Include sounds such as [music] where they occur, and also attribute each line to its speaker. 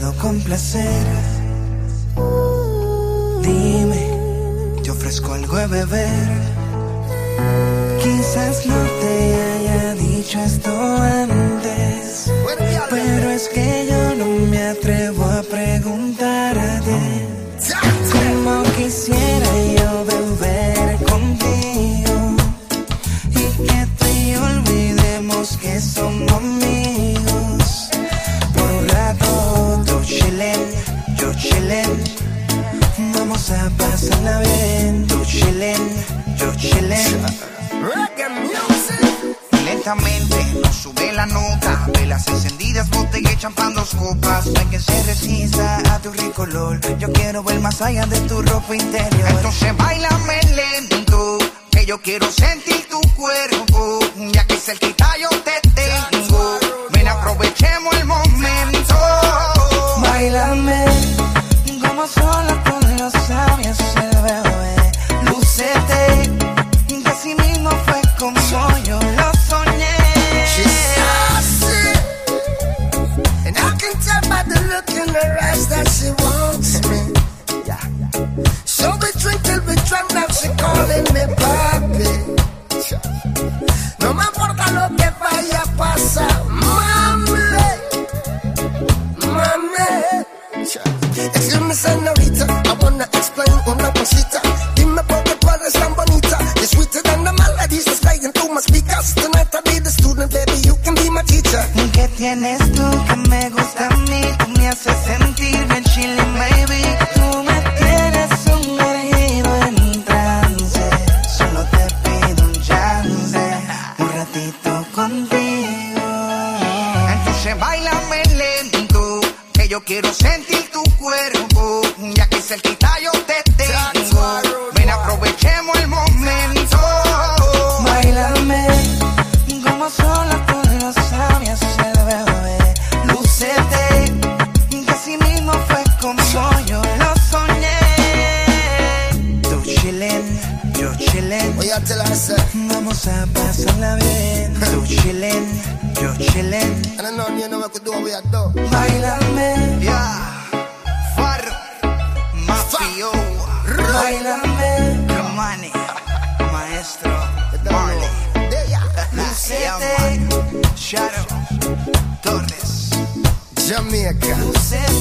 Speaker 1: puedo complacer. Dime, te ofrezco algo de beber. Quizás no te haya dicho esto antes, vamos a pasarla bien. Tú chillen, yo chillen.
Speaker 2: Lentamente nos sube la nota, velas encendidas, botella y champán, dos copas.
Speaker 1: No hay que se resista a tu rico olor. Yo quiero ver más allá de tu ropa interior.
Speaker 2: Entonces bailame lento, que yo quiero sentir tu cuerpo, ya que cerquita yo te
Speaker 1: sola con los sabios bebé. Lúcete, que así mismo fue como lo soñé.
Speaker 3: She's sassy, and I can tell by the look in her eyes that she Excuse me, señorita, I wanna explain una cosita. Dime por qué tú eres tan bonita. You're sweeter than the melodies that's playing through my speakers. Tonight I'll be the student, baby, you can be my teacher.
Speaker 1: ¿Qué tienes tú que me gusta a mí? Tú me haces sentir bien chilling, baby. Tú me tienes sumergido en trance. Solo te pido un chance, un ratito contigo.
Speaker 2: Entonces bailame lento, que quiero sentir tu cuerpo, ya que cerquita yo te
Speaker 1: Vamos a pasarla bien. [laughs] Tú chillen, yo chillen.
Speaker 3: And I know you know what to do, we are do.
Speaker 1: Bailame,
Speaker 2: Yeah, Farro, Mafio,
Speaker 1: bailame.
Speaker 2: Romani, Maestro, Marley, man. Shadow, Torres,
Speaker 3: Jamaica.
Speaker 1: Lúcete.